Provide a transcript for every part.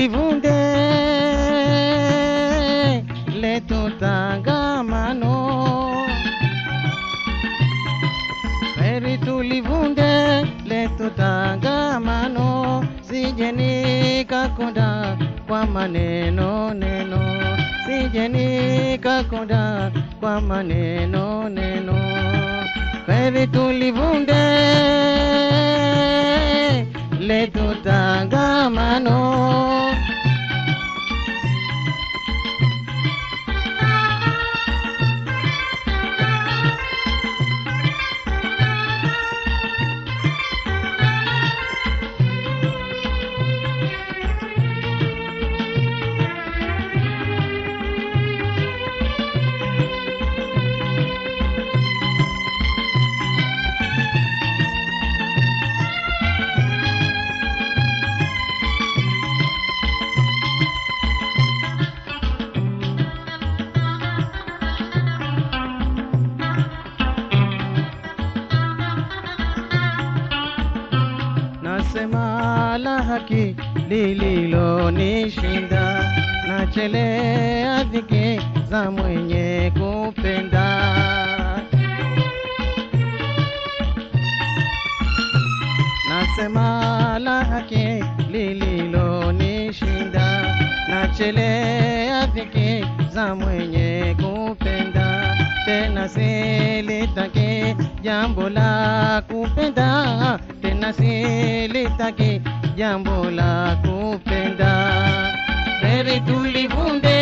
heri tulivunde letu tangamano, tota heri tulivunde letu tangamano, tota sije nikakonda kwa maneno neno, sije nikakonda kwa maneno neno, heri tulivunde letu tota haki lililonishinda, nachelea dhiki za mwenye kupenda. Nasema la haki lililonishinda, nachelea dhiki za mwenye kupenda, tena silitaki jambo la kupenda, tena silitaki jambo la kupenda, heri tulivunde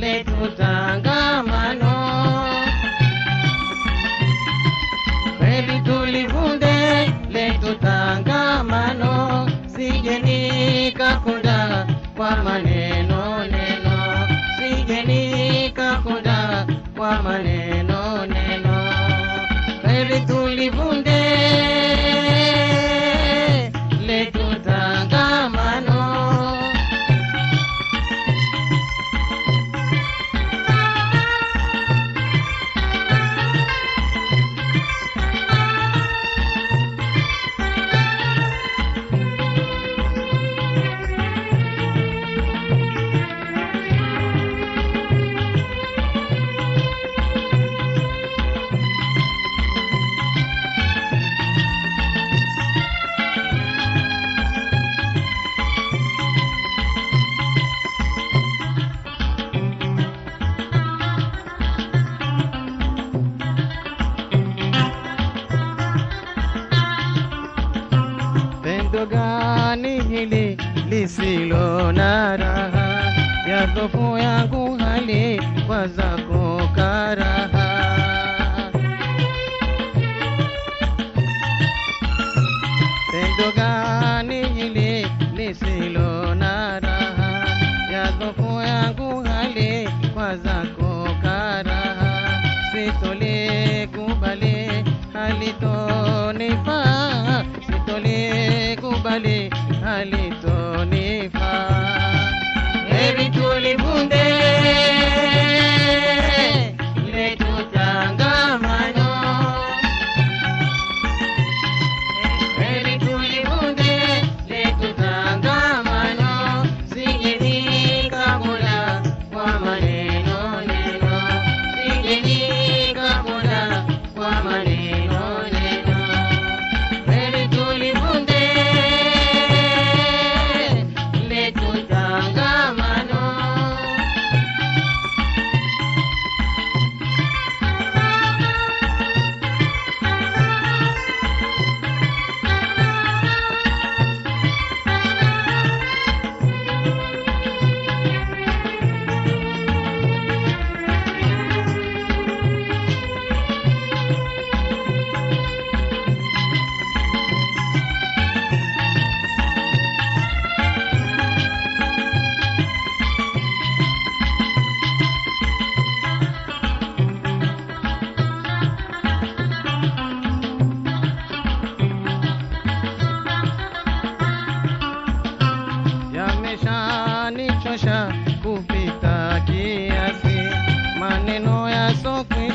letu tangamano heri tulivunde letu tangamano, sije nikakunda kwa maneno neno, sije nikakunda kwa maneno neno, heri Gani lisilo na raha, yakofu yangu hali kwa zako karaha. Pendo gani hili lisilo na raha, yakofu yangu hali kwa zako karaha, sitolikubali halitonifaa हली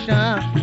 आशा